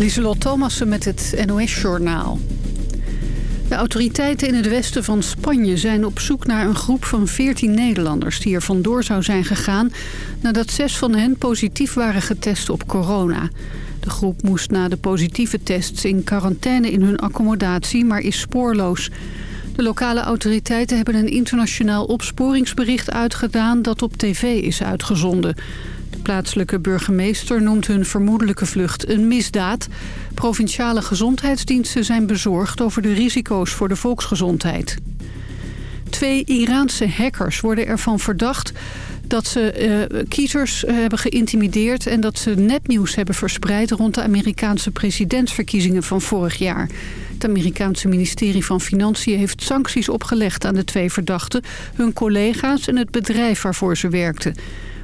Lieselot Thomassen met het NOS-journaal. De autoriteiten in het westen van Spanje zijn op zoek naar een groep van 14 Nederlanders... die er vandoor zou zijn gegaan nadat zes van hen positief waren getest op corona. De groep moest na de positieve tests in quarantaine in hun accommodatie, maar is spoorloos. De lokale autoriteiten hebben een internationaal opsporingsbericht uitgedaan dat op tv is uitgezonden. De plaatselijke burgemeester noemt hun vermoedelijke vlucht een misdaad. Provinciale gezondheidsdiensten zijn bezorgd over de risico's voor de volksgezondheid. Twee Iraanse hackers worden ervan verdacht dat ze uh, kiezers hebben geïntimideerd... en dat ze nepnieuws hebben verspreid rond de Amerikaanse presidentsverkiezingen van vorig jaar. Het Amerikaanse ministerie van Financiën heeft sancties opgelegd aan de twee verdachten... hun collega's en het bedrijf waarvoor ze werkten.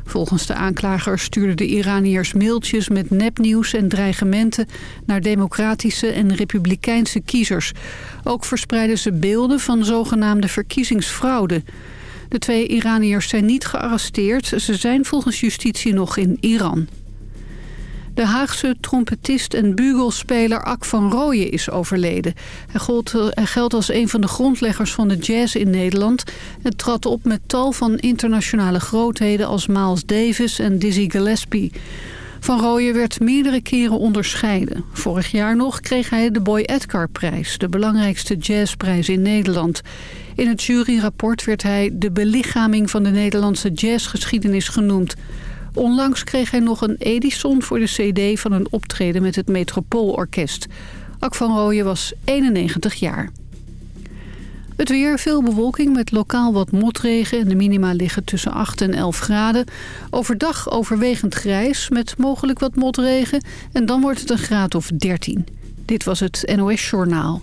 Volgens de aanklagers stuurden de Iraniërs mailtjes met nepnieuws en dreigementen naar democratische en republikeinse kiezers. Ook verspreidden ze beelden van zogenaamde verkiezingsfraude. De twee Iraniërs zijn niet gearresteerd. Ze zijn volgens justitie nog in Iran. De Haagse trompetist en bugelspeler Ak van Rooyen is overleden. Hij, gold, hij geldt als een van de grondleggers van de jazz in Nederland... en trad op met tal van internationale grootheden als Miles Davis en Dizzy Gillespie. Van Rooyen werd meerdere keren onderscheiden. Vorig jaar nog kreeg hij de Boy Edgar-prijs, de belangrijkste jazzprijs in Nederland. In het juryrapport werd hij de belichaming van de Nederlandse jazzgeschiedenis genoemd. Onlangs kreeg hij nog een Edison voor de cd van een optreden met het Metropoolorkest. Ak van Rooyen was 91 jaar. Het weer, veel bewolking met lokaal wat motregen en de minima liggen tussen 8 en 11 graden. Overdag overwegend grijs met mogelijk wat motregen en dan wordt het een graad of 13. Dit was het NOS Journaal.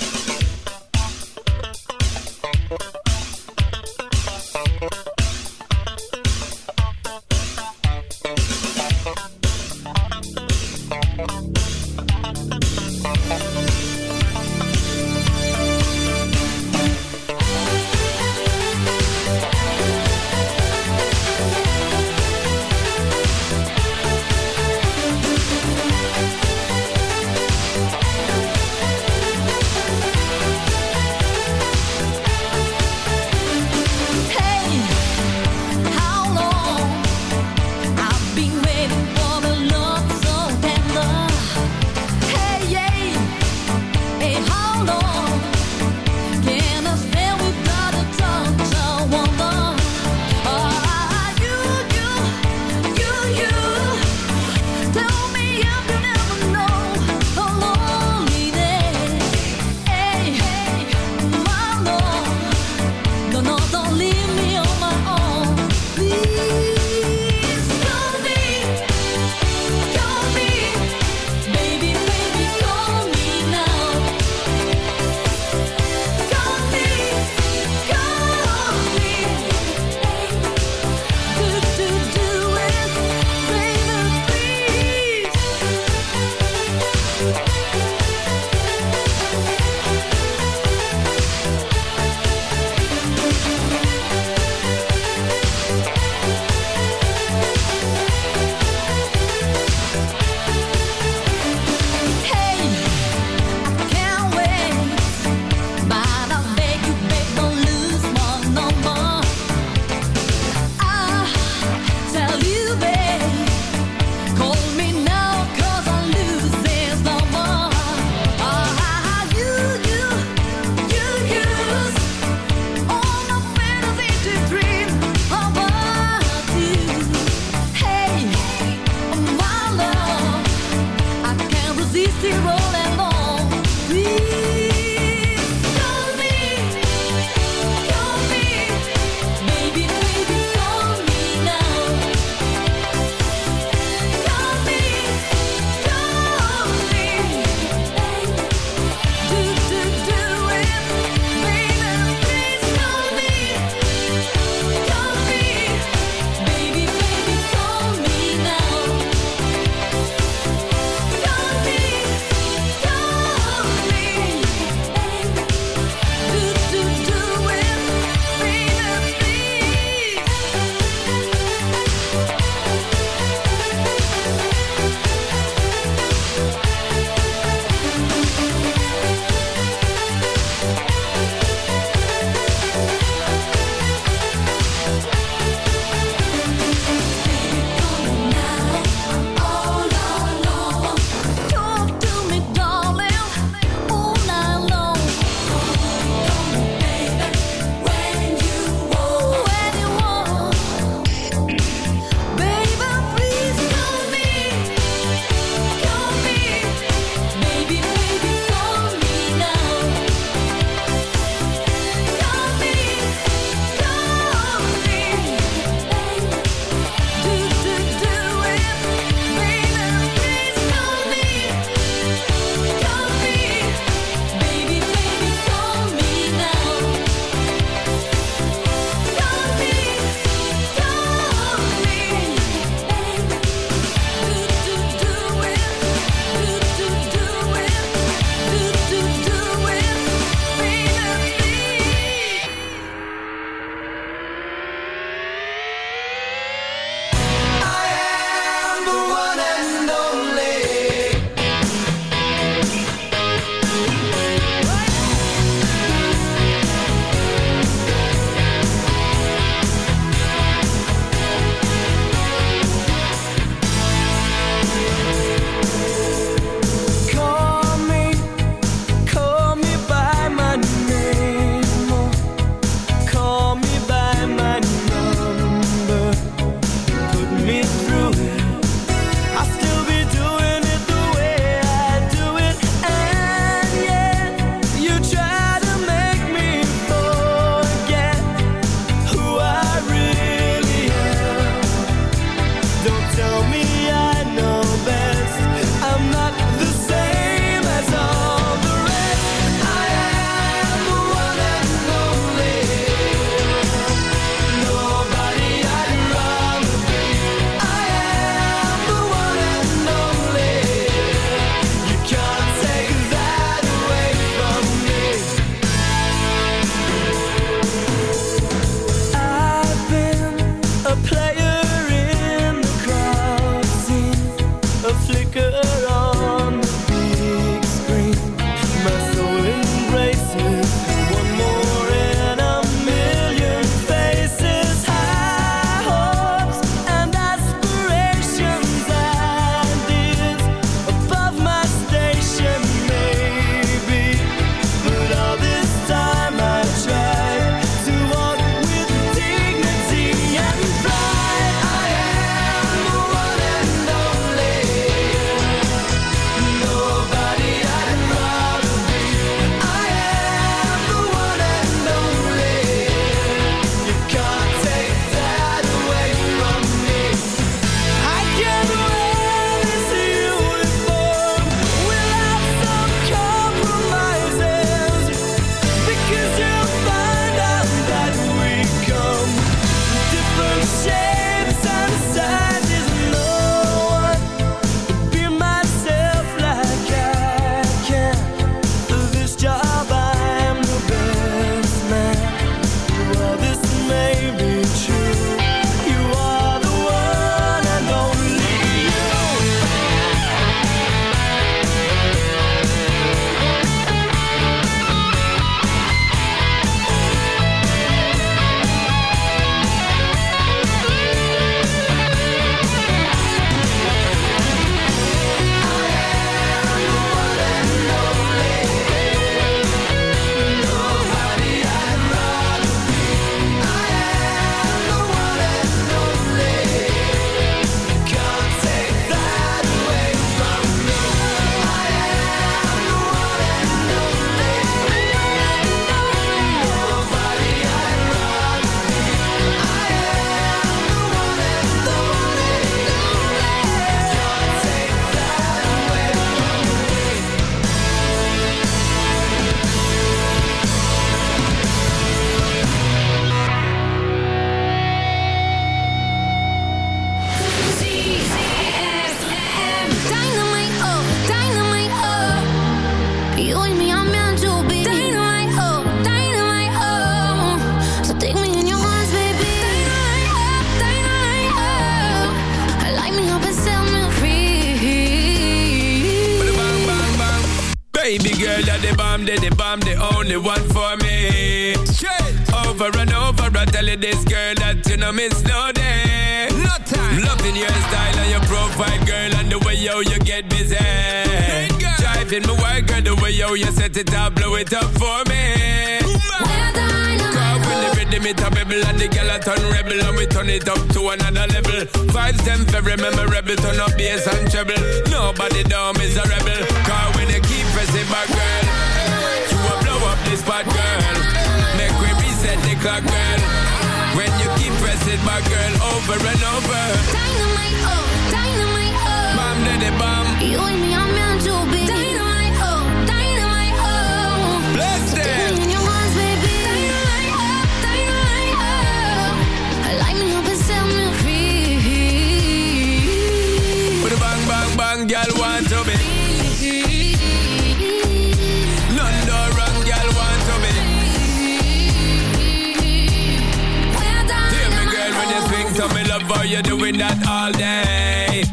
Doing that all day.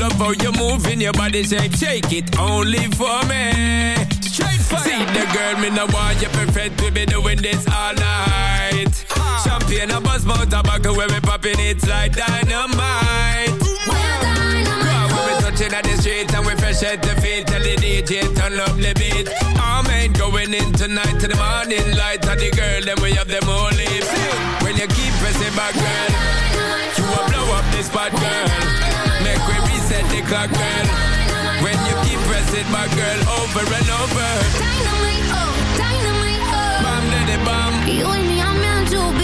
Love how you move in your body shape, shake it only for me. Straight fire. See the girl, me no want you perfect, we be doing this all night. Uh-huh. Champagne and buzz mouth tobacco, when we popping it's like dynamite. we're dynamite, Wow, when we touching at the street and we fresh at the feet, tell the DJ turn up the beat. Main going in tonight to the morning light, and the girl then we have them all live. When you keep pressing back, girl, you will blow up this spot, girl. Make we reset the clock, girl. When you keep pressing back, girl, over and over. dynamite, oh, dynamite, oh. Bam, daddy, bam. You and me are meant to be.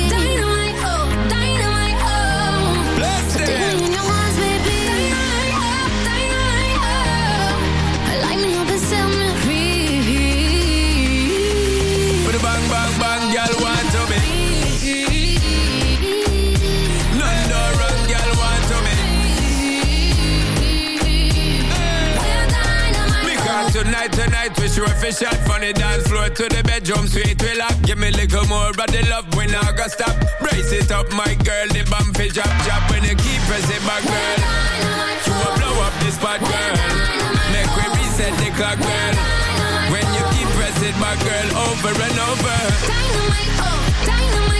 Tonight, tonight, we sure fish shot from the dance floor to the bedroom sweet we lock. Give me a little more, but the love we not gonna stop. Brace it up, my girl, the bump fi drop, drop. When you keep pressing back, girl, you will blow up this spot, girl. Make we reset the clock, girl. When you keep pressing back, girl, over and over. dynamite, oh, dynamite,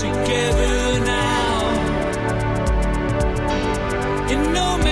together now. And no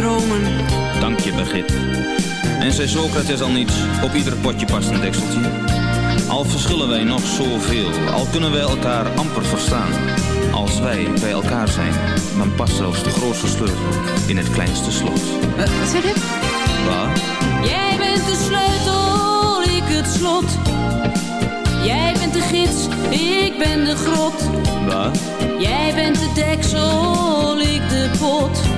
dromen. Dank je, Birgit. En zei Socrates al niets, op ieder potje past een dekseltje. Al verschillen wij nog zoveel, al kunnen wij elkaar amper verstaan. Als wij bij elkaar zijn, dan past zelfs de grootste sleutel in het kleinste slot. Wat zeg je? Wat? Jij bent de sleutel, ik het slot. Jij bent de gids, ik ben de grot. Wat? Jij bent de deksel, ik de pot.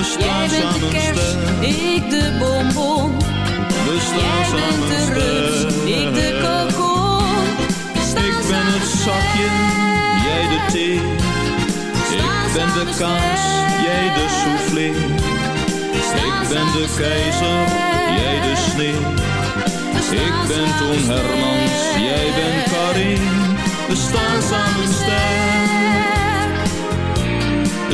We Jij staan bent de kerst, ik de bonbon. we Jij staan bent samen de rust, ik de staan Ik ben het zakje, jij de thee. Ik ben de kaas, jij de soufflé. Ik ben de keizer, jij de sneeuw. Ik ben Toon Hermans, jij bent Karin. We staan samen sterk.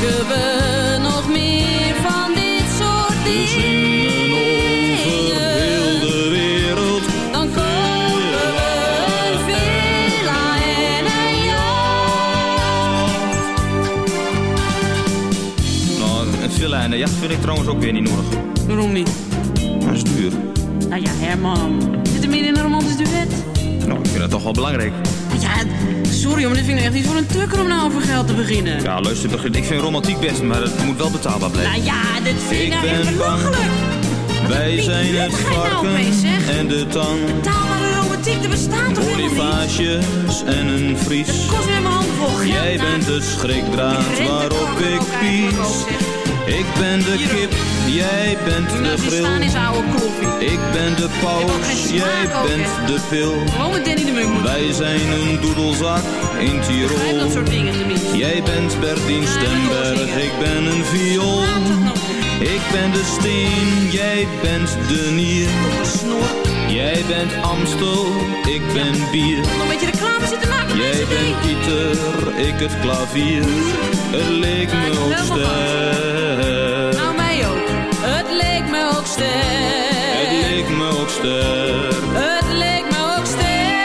Maken we nog meer van dit soort We dingen. de wereld. Dan kopen we een villa en een jacht. Nou, een villa en een jacht vind ik trouwens ook weer niet nodig. Waarom niet? Dat is duur. Nou ja, Herman. Zit er meer in een romantisch duet? Nou, ik vind dat toch wel belangrijk. Sorry, maar dit vind ik echt niet voor een tukker om nou over geld te beginnen. Ja, luister, ik vind romantiek best, maar het moet wel betaalbaar blijven. Nou ja, dit vind ik, Ik nou echt ben belachelijk. Wij zijn het nou varken zeg? en de tang. Betaalbare romantiek, er bestaat toch? Bonifages en een vries. Het kost weer mijn hand vol geld. Jij nou. bent de schrikdraad waarop ik pies. Ik ben de kip, jij bent de Nou, is oude koffie. Ik ben de paus, jij bent de pil. Gewoon met Danny de Munk. Wij zijn een doedelzak in Tirol. dat soort dingen tenminste. Jij bent Bertien Stemberg, ik ben een viool. Nog? Ik ben de steen, jij bent de nier. Jij bent Amstel, ik ben bier. Nog een beetje reclame zitten maken. Jij bent. Pieter, ik het klavier. Het leek me ook sterk. Het leek me ook sterk.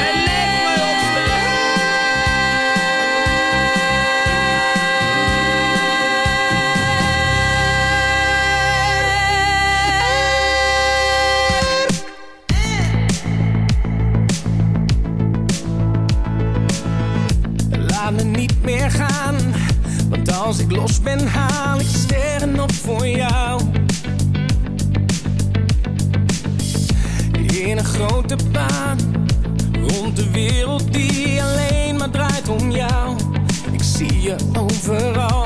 Het leek me ook Laat me niet meer gaan, want als ik los ben, haal ik sterren op voor jou. Grote baan, rond de wereld die alleen maar draait om jou. Ik zie je overal,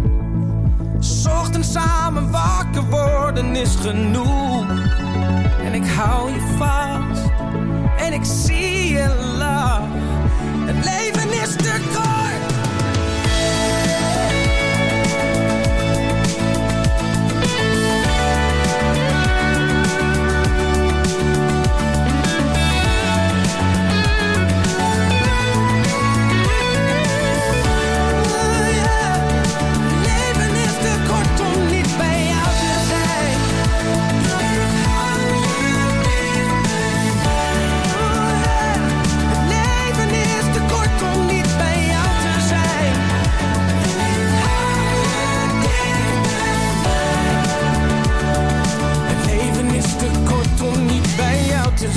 en samen wakker worden is genoeg. En ik hou je vast en ik zie je lachen. Het leven is te kort.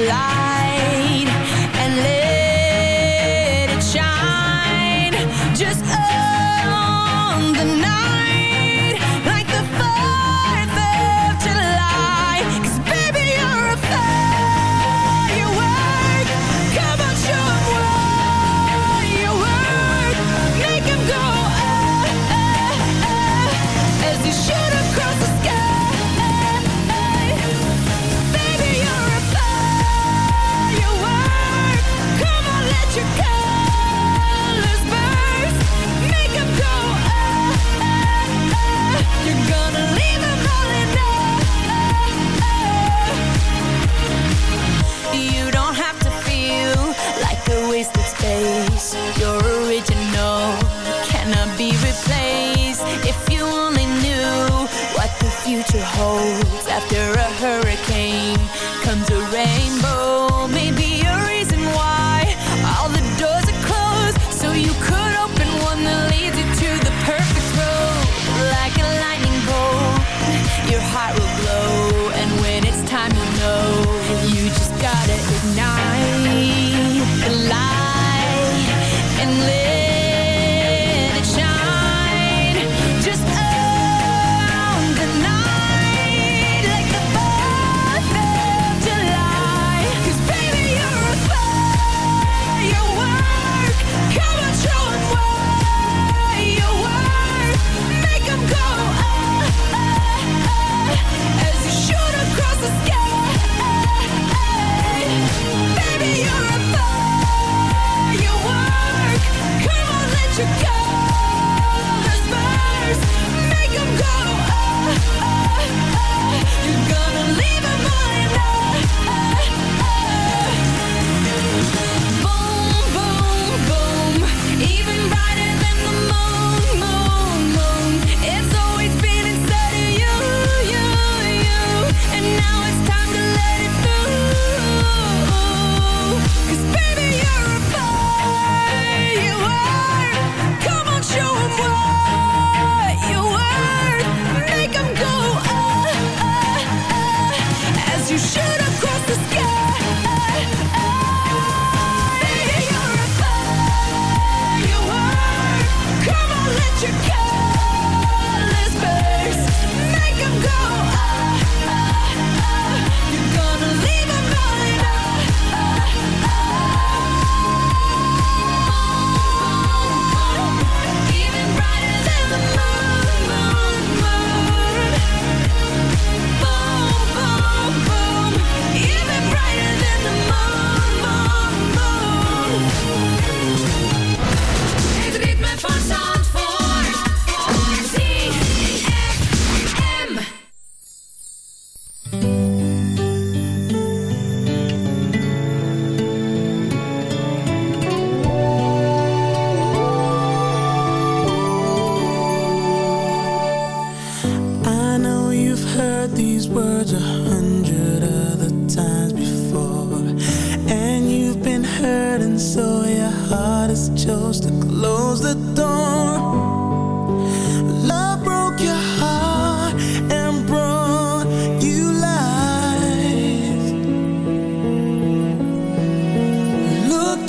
alive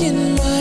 in my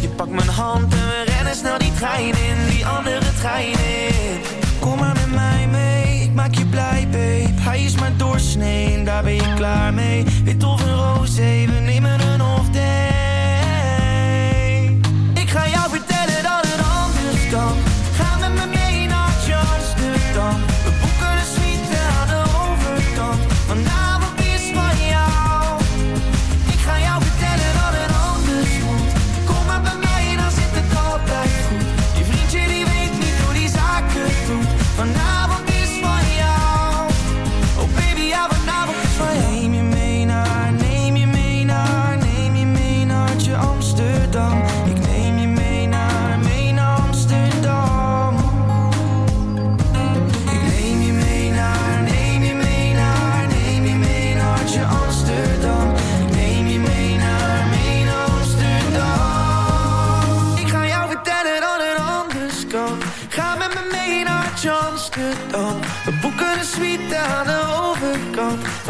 Je pakt mijn hand en we rennen snel die trein in, die andere trein in. Kom maar met mij mee, ik maak je blij, babe. Hij is maar doorsnee daar ben je klaar mee. Wit of een roze, we nemen een off day. Ik ga jou vertellen dat het anders kan.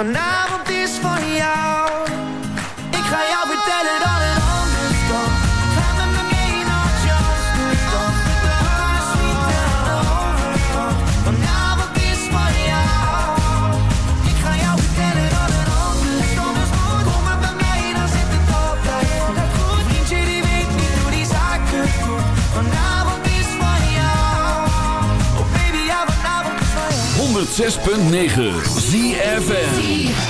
Overkant. 106.9 ZFM.